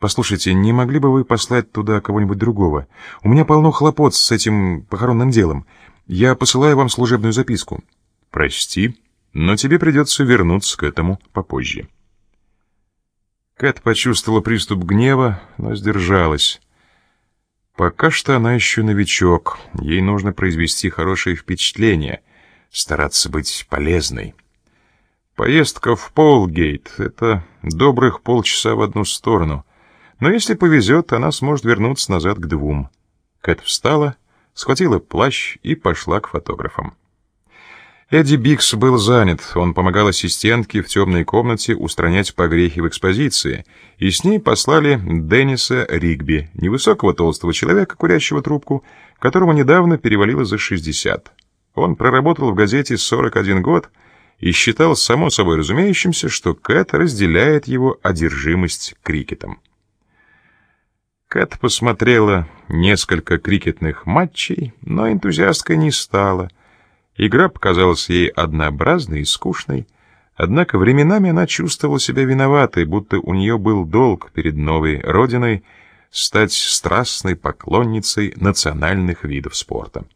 Послушайте, не могли бы вы послать туда кого-нибудь другого? У меня полно хлопот с этим похоронным делом. Я посылаю вам служебную записку. Прости, но тебе придется вернуться к этому попозже. Кэт почувствовала приступ гнева, но сдержалась. Пока что она еще новичок. Ей нужно произвести хорошее впечатление, стараться быть полезной. Поездка в Полгейт — это добрых полчаса в одну сторону. Но если повезет, она сможет вернуться назад к двум. Кэт встала, схватила плащ и пошла к фотографам. Эдди Бикс был занят, он помогал ассистентке в темной комнате устранять погрехи в экспозиции, и с ней послали Денниса Ригби, невысокого толстого человека, курящего трубку, которому недавно перевалило за 60. Он проработал в газете 41 год и считал само собой разумеющимся, что Кэт разделяет его одержимость крикетом. Кэт посмотрела несколько крикетных матчей, но энтузиасткой не стала. Игра показалась ей однообразной и скучной, однако временами она чувствовала себя виноватой, будто у нее был долг перед новой родиной стать страстной поклонницей национальных видов спорта.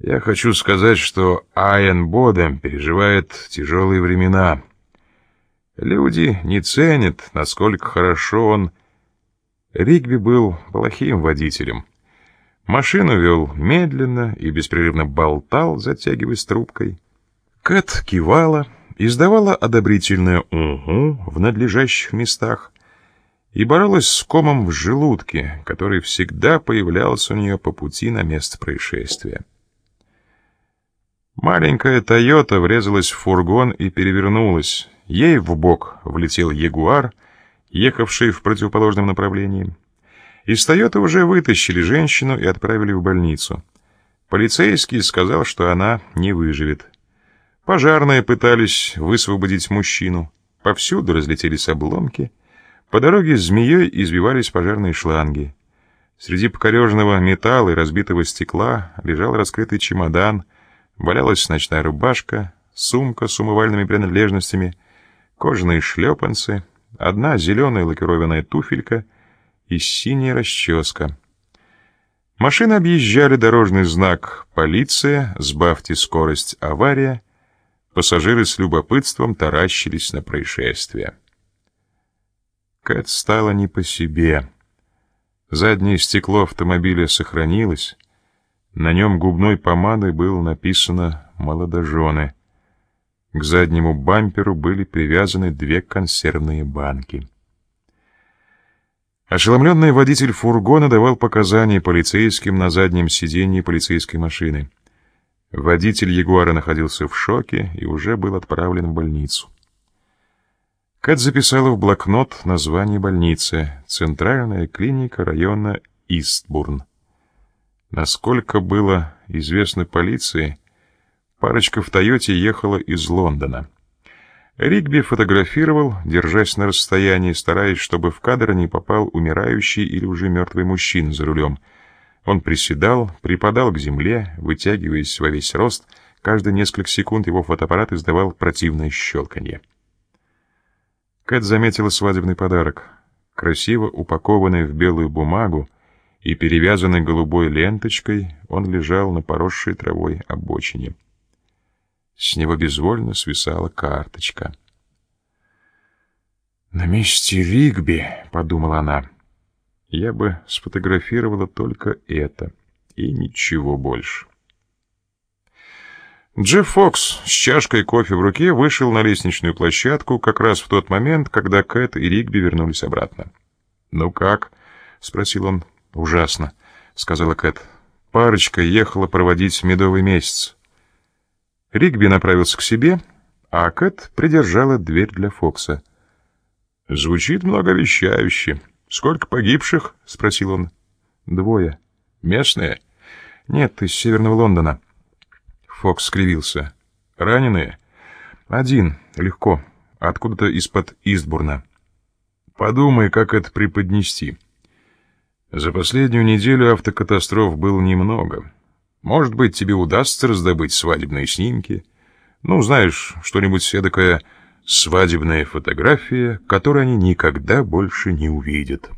Я хочу сказать, что Айен Бодем переживает тяжелые времена. Люди не ценят, насколько хорошо он Ригби был плохим водителем. Машину вел медленно и беспрерывно болтал, затягиваясь трубкой. Кэт кивала, издавала одобрительное «угу» в надлежащих местах и боролась с комом в желудке, который всегда появлялся у нее по пути на место происшествия. Маленькая «Тойота» врезалась в фургон и перевернулась. Ей в бок влетел «Ягуар», ехавший в противоположном направлении. Из «Тойоты» уже вытащили женщину и отправили в больницу. Полицейский сказал, что она не выживет. Пожарные пытались высвободить мужчину. Повсюду разлетелись обломки. По дороге змеей избивались пожарные шланги. Среди покореженного металла и разбитого стекла лежал раскрытый чемодан, валялась ночная рубашка, сумка с умывальными принадлежностями, кожаные шлепанцы — одна зеленая лакированная туфелька и синяя расческа. Машины объезжали дорожный знак «Полиция», «Сбавьте скорость, авария». Пассажиры с любопытством таращились на происшествие. Кэт стала не по себе. Заднее стекло автомобиля сохранилось. На нем губной помадой было написано «Молодожены». К заднему бамперу были привязаны две консервные банки. Ошеломленный водитель фургона давал показания полицейским на заднем сиденье полицейской машины. Водитель Ягуара находился в шоке и уже был отправлен в больницу. Кэт записала в блокнот название больницы «Центральная клиника района Истбурн». Насколько было известно полиции, Парочка в «Тойоте» ехала из Лондона. Ригби фотографировал, держась на расстоянии, стараясь, чтобы в кадр не попал умирающий или уже мертвый мужчина за рулем. Он приседал, припадал к земле, вытягиваясь во весь рост. Каждые несколько секунд его фотоаппарат издавал противное щелканье. Кэт заметила свадебный подарок. Красиво упакованный в белую бумагу и перевязанный голубой ленточкой, он лежал на поросшей травой обочине. С него безвольно свисала карточка. «На месте Ригби», — подумала она, — «я бы сфотографировала только это и ничего больше». Джефф Фокс с чашкой кофе в руке вышел на лестничную площадку как раз в тот момент, когда Кэт и Ригби вернулись обратно. «Ну как?» — спросил он. «Ужасно», — сказала Кэт. «Парочка ехала проводить медовый месяц. Ригби направился к себе, а Кэт придержала дверь для Фокса. «Звучит многовещающе. Сколько погибших?» — спросил он. «Двое. Местные?» «Нет, из Северного Лондона». Фокс скривился. «Раненые?» «Один. Легко. Откуда-то из-под Истбурна». «Подумай, как это преподнести». За последнюю неделю автокатастроф было немного. Может быть, тебе удастся раздобыть свадебные снимки. Ну, знаешь, что-нибудь эдакое Свадебная фотография, которую они никогда больше не увидят.